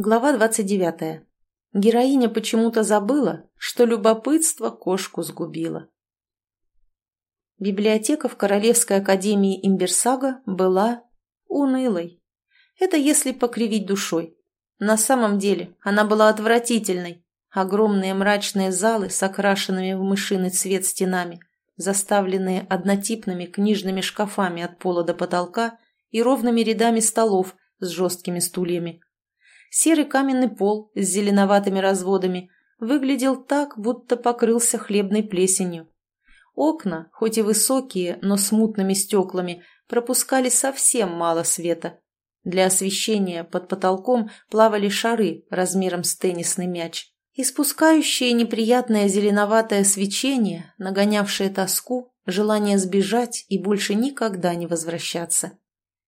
Глава 29. Героиня почему-то забыла, что любопытство кошку сгубило. Библиотека в Королевской академии Имберсага была унылой. Это если покривить душой. На самом деле она была отвратительной. Огромные мрачные залы с окрашенными в мышиный цвет стенами, заставленные однотипными книжными шкафами от пола до потолка и ровными рядами столов с жесткими стульями – Серый каменный пол с зеленоватыми разводами выглядел так, будто покрылся хлебной плесенью. Окна, хоть и высокие, но с мутными стеклами, пропускали совсем мало света. Для освещения под потолком плавали шары размером с теннисный мяч. Испускающее неприятное зеленоватое свечение, нагонявшее тоску, желание сбежать и больше никогда не возвращаться.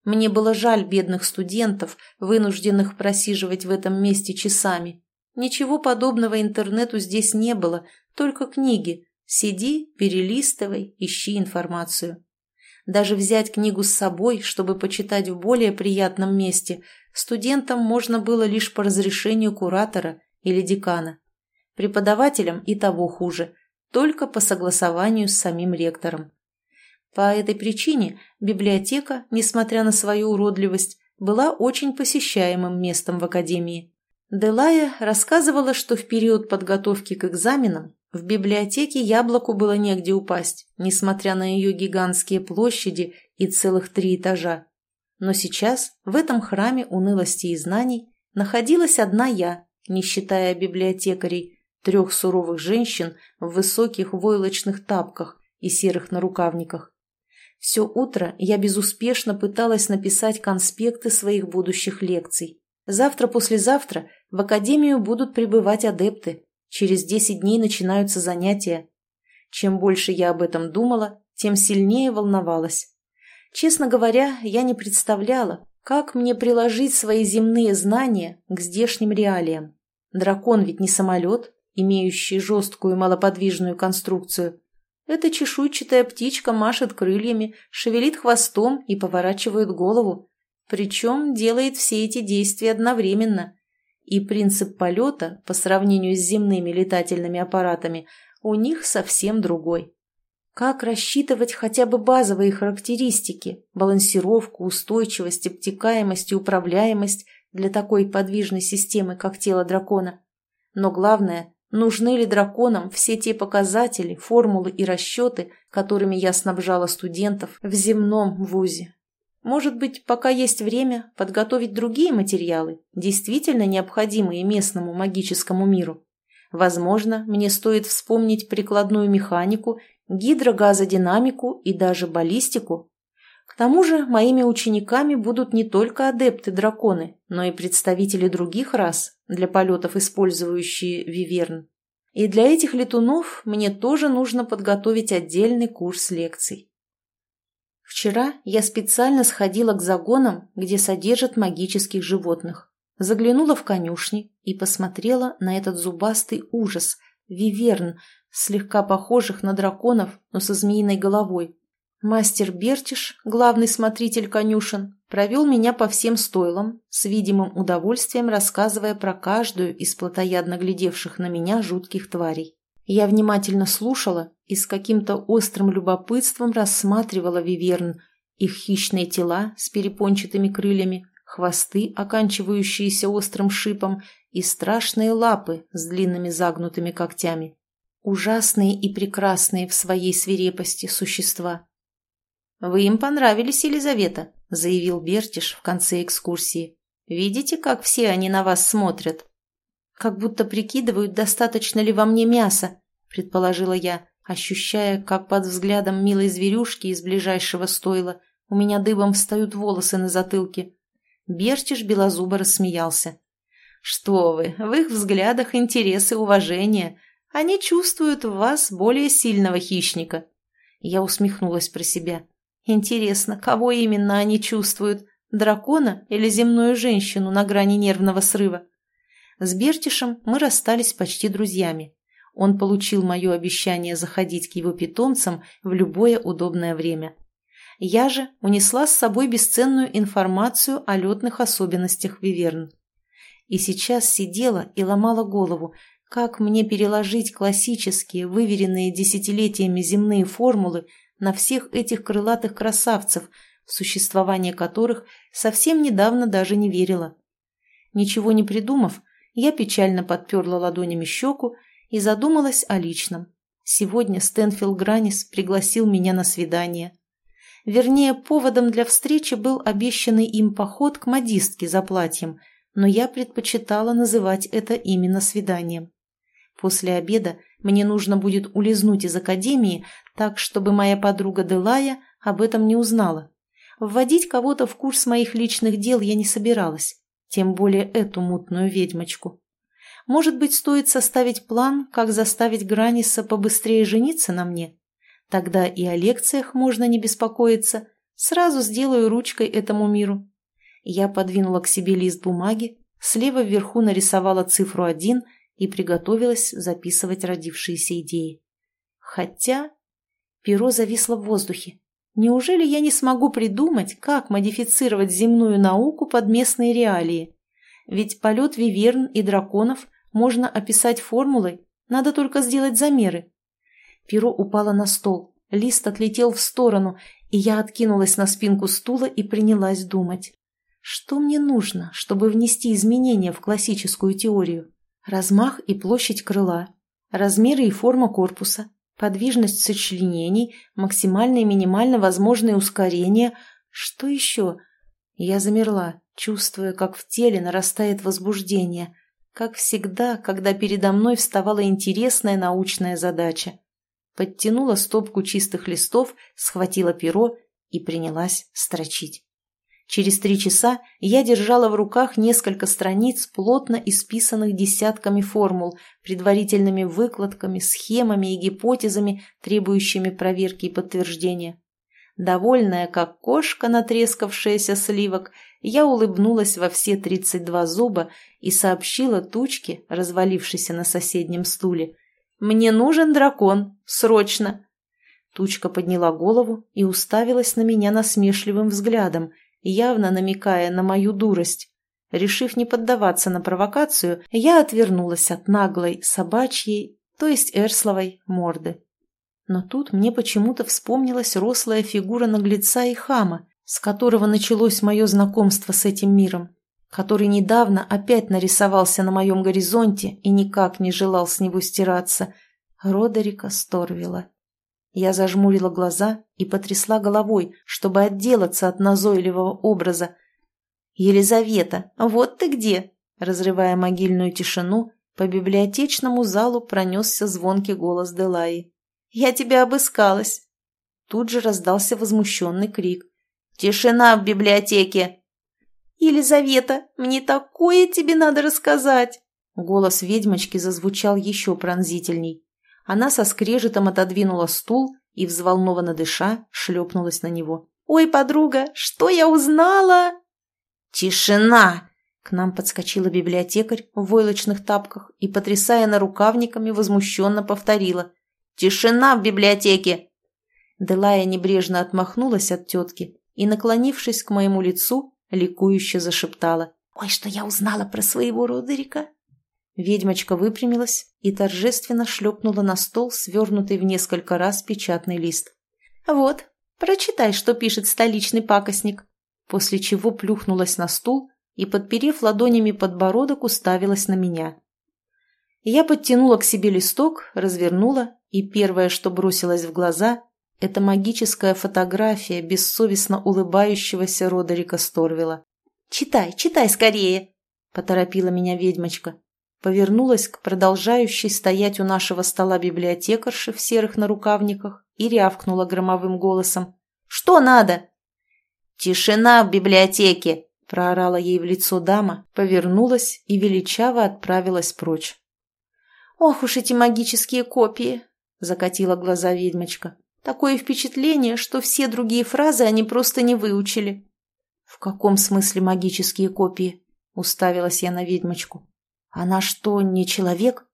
Мне было жаль бедных студентов, вынужденных просиживать в этом месте часами. Ничего подобного интернету здесь не было, только книги. Сиди, перелистывай, ищи информацию. Даже взять книгу с собой, чтобы почитать в более приятном месте, студентам можно было лишь по разрешению куратора или декана. Преподавателям и того хуже, только по согласованию с самим ректором. По этой причине библиотека, несмотря на свою уродливость, была очень посещаемым местом в академии. Делая рассказывала, что в период подготовки к экзаменам в библиотеке яблоку было негде упасть, несмотря на ее гигантские площади и целых три этажа. Но сейчас в этом храме унылости и знаний находилась одна я, не считая библиотекарей, трех суровых женщин в высоких войлочных тапках и серых нарукавниках. Все утро я безуспешно пыталась написать конспекты своих будущих лекций. Завтра-послезавтра в академию будут прибывать адепты. Через десять дней начинаются занятия. Чем больше я об этом думала, тем сильнее волновалась. Честно говоря, я не представляла, как мне приложить свои земные знания к здешним реалиям. Дракон ведь не самолет, имеющий жесткую малоподвижную конструкцию. Эта чешуйчатая птичка машет крыльями, шевелит хвостом и поворачивает голову. Причем делает все эти действия одновременно. И принцип полета, по сравнению с земными летательными аппаратами, у них совсем другой. Как рассчитывать хотя бы базовые характеристики – балансировку, устойчивость, обтекаемость и управляемость для такой подвижной системы, как тело дракона? Но главное Нужны ли драконам все те показатели, формулы и расчеты, которыми я снабжала студентов в земном вузе? Может быть, пока есть время, подготовить другие материалы, действительно необходимые местному магическому миру? Возможно, мне стоит вспомнить прикладную механику, гидрогазодинамику и даже баллистику. К тому же моими учениками будут не только адепты-драконы, но и представители других рас, для полетов использующие виверн. И для этих летунов мне тоже нужно подготовить отдельный курс лекций. Вчера я специально сходила к загонам, где содержат магических животных. Заглянула в конюшни и посмотрела на этот зубастый ужас – виверн, слегка похожих на драконов, но со змеиной головой. Мастер Бертиш, главный смотритель конюшен, провел меня по всем стойлам, с видимым удовольствием рассказывая про каждую из плотоядно глядевших на меня жутких тварей. Я внимательно слушала и с каким-то острым любопытством рассматривала виверн, их хищные тела с перепончатыми крыльями, хвосты, оканчивающиеся острым шипом, и страшные лапы с длинными загнутыми когтями. Ужасные и прекрасные в своей свирепости существа – «Вы им понравились, Елизавета», — заявил Бертиш в конце экскурсии. «Видите, как все они на вас смотрят?» «Как будто прикидывают, достаточно ли во мне мяса», — предположила я, ощущая, как под взглядом милой зверюшки из ближайшего стойла у меня дыбом встают волосы на затылке. Бертиш белозубо рассмеялся. «Что вы, в их взглядах интерес и уважение. Они чувствуют в вас более сильного хищника». Я усмехнулась про себя. Интересно, кого именно они чувствуют? Дракона или земную женщину на грани нервного срыва? С Бертишем мы расстались почти друзьями. Он получил мое обещание заходить к его питомцам в любое удобное время. Я же унесла с собой бесценную информацию о летных особенностях Виверн. и сейчас сидела и ломала голову, как мне переложить классические, выверенные десятилетиями земные формулы на всех этих крылатых красавцев, в существование которых совсем недавно даже не верила. Ничего не придумав, я печально подперла ладонями щеку и задумалась о личном. Сегодня Стэнфилл Гранис пригласил меня на свидание. Вернее, поводом для встречи был обещанный им поход к модистке за платьем, но я предпочитала называть это именно свиданием. После обеда мне нужно будет улизнуть из академии так, чтобы моя подруга Делая об этом не узнала. Вводить кого-то в курс моих личных дел я не собиралась, тем более эту мутную ведьмочку. Может быть, стоит составить план, как заставить Граниса побыстрее жениться на мне? Тогда и о лекциях можно не беспокоиться. Сразу сделаю ручкой этому миру. Я подвинула к себе лист бумаги, слева вверху нарисовала цифру один и приготовилась записывать родившиеся идеи. Хотя перо зависло в воздухе. Неужели я не смогу придумать, как модифицировать земную науку под местные реалии? Ведь полет виверн и драконов можно описать формулой, надо только сделать замеры. Перо упало на стол, лист отлетел в сторону, и я откинулась на спинку стула и принялась думать. Что мне нужно, чтобы внести изменения в классическую теорию? Размах и площадь крыла, размеры и форма корпуса, подвижность сочленений, максимальное и минимально возможное ускорение. Что еще? Я замерла, чувствуя, как в теле нарастает возбуждение, как всегда, когда передо мной вставала интересная научная задача. Подтянула стопку чистых листов, схватила перо и принялась строчить. Через три часа я держала в руках несколько страниц, плотно исписанных десятками формул, предварительными выкладками, схемами и гипотезами, требующими проверки и подтверждения. Довольная, как кошка, натрескавшаяся сливок, я улыбнулась во все тридцать два зуба и сообщила тучке, развалившейся на соседнем стуле. «Мне нужен дракон! Срочно!» Тучка подняла голову и уставилась на меня насмешливым взглядом, явно намекая на мою дурость. Решив не поддаваться на провокацию, я отвернулась от наглой, собачьей, то есть Эрсловой, морды. Но тут мне почему-то вспомнилась рослая фигура наглеца и хама, с которого началось мое знакомство с этим миром, который недавно опять нарисовался на моем горизонте и никак не желал с него стираться, Родерика Сторвила. Я зажмурила глаза и потрясла головой, чтобы отделаться от назойливого образа. «Елизавета, вот ты где!» Разрывая могильную тишину, по библиотечному залу пронесся звонкий голос Делаи. «Я тебя обыскалась!» Тут же раздался возмущенный крик. «Тишина в библиотеке!» «Елизавета, мне такое тебе надо рассказать!» Голос ведьмочки зазвучал еще пронзительней. Она со скрежетом отодвинула стул и, взволнованно дыша, шлепнулась на него. «Ой, подруга, что я узнала?» «Тишина!» К нам подскочила библиотекарь в войлочных тапках и, потрясая нарукавниками, возмущенно повторила. «Тишина в библиотеке!» Делая небрежно отмахнулась от тетки и, наклонившись к моему лицу, ликующе зашептала. «Ой, что я узнала про своего Родерика!» Ведьмочка выпрямилась и торжественно шлепнула на стол свернутый в несколько раз печатный лист. «Вот, прочитай, что пишет столичный пакостник», после чего плюхнулась на стул и, подперев ладонями подбородок, уставилась на меня. Я подтянула к себе листок, развернула, и первое, что бросилось в глаза, это магическая фотография бессовестно улыбающегося Родерика Сторвила. «Читай, читай скорее!» – поторопила меня ведьмочка повернулась к продолжающей стоять у нашего стола библиотекарше в серых нарукавниках и рявкнула громовым голосом. «Что надо?» «Тишина в библиотеке!» – проорала ей в лицо дама, повернулась и величаво отправилась прочь. «Ох уж эти магические копии!» – закатила глаза ведьмочка. «Такое впечатление, что все другие фразы они просто не выучили». «В каком смысле магические копии?» – уставилась я на ведьмочку. «Она что, не человек?»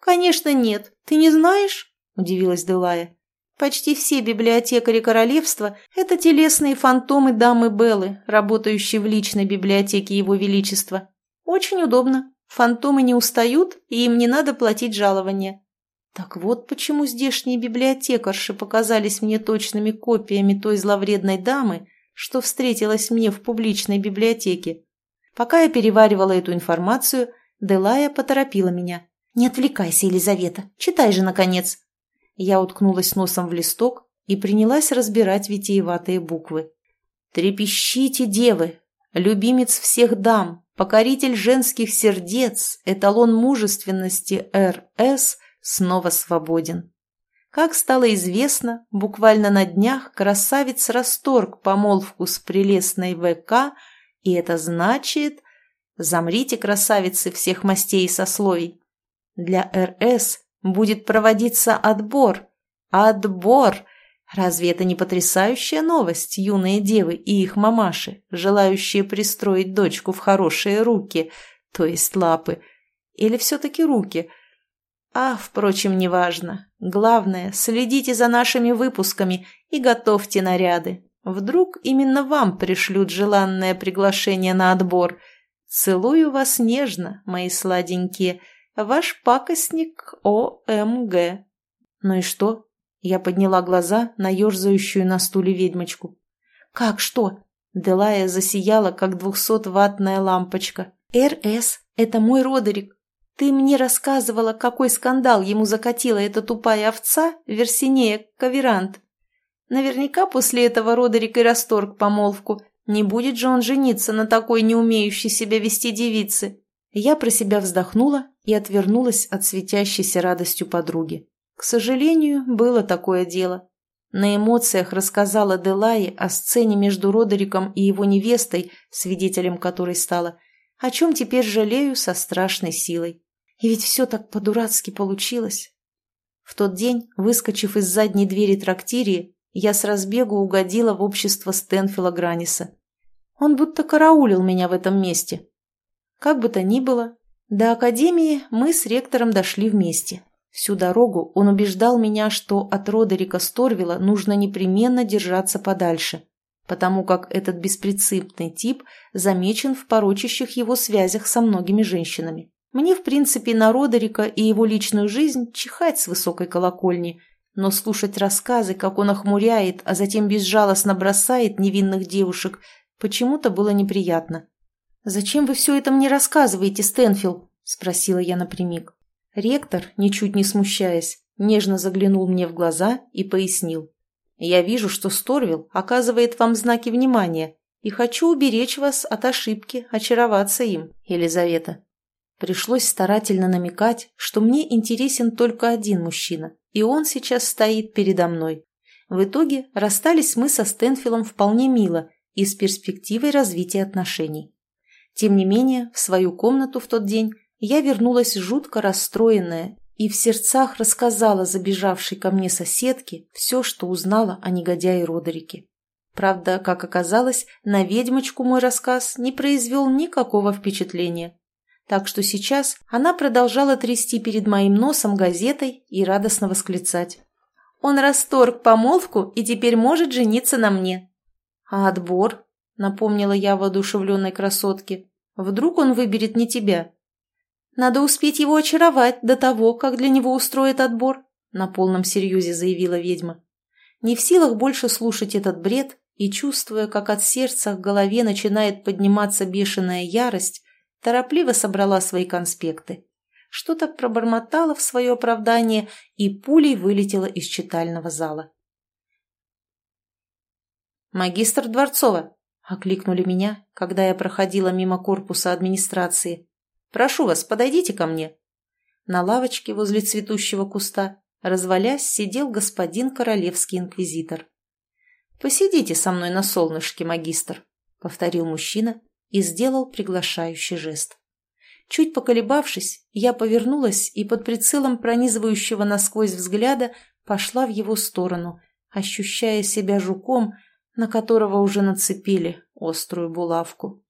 «Конечно нет. Ты не знаешь?» – удивилась Делая. «Почти все библиотекари королевства – это телесные фантомы дамы Беллы, работающие в личной библиотеке Его Величества. Очень удобно. Фантомы не устают, и им не надо платить жалование. Так вот почему здешние библиотекарши показались мне точными копиями той зловредной дамы, что встретилась мне в публичной библиотеке. Пока я переваривала эту информацию, Делая поторопила меня. «Не отвлекайся, Елизавета, читай же, наконец!» Я уткнулась носом в листок и принялась разбирать витиеватые буквы. «Трепещите, девы! Любимец всех дам, покоритель женских сердец, эталон мужественности РС снова свободен. Как стало известно, буквально на днях красавец расторг помолвку с прелестной ВК, и это значит... Замрите, красавицы всех мастей и сословий. Для РС будет проводиться отбор. Отбор! Разве это не потрясающая новость, юные девы и их мамаши, желающие пристроить дочку в хорошие руки, то есть лапы? Или все-таки руки – а, впрочем, неважно. Главное, следите за нашими выпусками и готовьте наряды. Вдруг именно вам пришлют желанное приглашение на отбор. Целую вас нежно, мои сладенькие. Ваш пакостник ОМГ. Ну и что? Я подняла глаза на ерзающую на стуле ведьмочку. Как что? Делая засияла, как двухсотваттная лампочка. РС, это мой Родерик. Ты мне рассказывала, какой скандал ему закатила эта тупая овца, Версинея Каверант. Наверняка после этого Родерик и расторг помолвку. Не будет же он жениться на такой не умеющей себя вести девице. Я про себя вздохнула и отвернулась от светящейся радостью подруги. К сожалению, было такое дело. На эмоциях рассказала Делае о сцене между Родериком и его невестой, свидетелем которой стала, о чем теперь жалею со страшной силой. И ведь все так по-дурацки получилось. В тот день, выскочив из задней двери трактирии, я с разбегу угодила в общество Стэнфила Граниса. Он будто караулил меня в этом месте. Как бы то ни было, до академии мы с ректором дошли вместе. Всю дорогу он убеждал меня, что от Родерика Сторвила нужно непременно держаться подальше, потому как этот беспринципный тип замечен в порочащих его связях со многими женщинами. Мне, в принципе, на Родерика и его личную жизнь чихать с высокой колокольни, но слушать рассказы, как он охмуряет, а затем безжалостно бросает невинных девушек, почему-то было неприятно. «Зачем вы все это мне рассказываете, Стэнфилл?» – спросила я напрямик. Ректор, ничуть не смущаясь, нежно заглянул мне в глаза и пояснил. «Я вижу, что Сторвилл оказывает вам знаки внимания, и хочу уберечь вас от ошибки очароваться им, Елизавета». Пришлось старательно намекать, что мне интересен только один мужчина, и он сейчас стоит передо мной. В итоге расстались мы со Стэнфилом вполне мило и с перспективой развития отношений. Тем не менее, в свою комнату в тот день я вернулась жутко расстроенная и в сердцах рассказала забежавшей ко мне соседке все, что узнала о негодяе Родерике. Правда, как оказалось, на ведьмочку мой рассказ не произвел никакого впечатления так что сейчас она продолжала трясти перед моим носом газетой и радостно восклицать. «Он расторг помолвку и теперь может жениться на мне». «А отбор?» — напомнила я воодушевленной красотке. «Вдруг он выберет не тебя?» «Надо успеть его очаровать до того, как для него устроят отбор», — на полном серьезе заявила ведьма. Не в силах больше слушать этот бред и чувствуя, как от сердца в голове начинает подниматься бешеная ярость, торопливо собрала свои конспекты, что-то пробормотала в свое оправдание и пулей вылетела из читального зала. «Магистр Дворцова!» – окликнули меня, когда я проходила мимо корпуса администрации. «Прошу вас, подойдите ко мне». На лавочке возле цветущего куста, развалясь, сидел господин королевский инквизитор. «Посидите со мной на солнышке, магистр», — повторил мужчина и сделал приглашающий жест. Чуть поколебавшись, я повернулась и под прицелом пронизывающего насквозь взгляда пошла в его сторону, ощущая себя жуком, на которого уже нацепили острую булавку.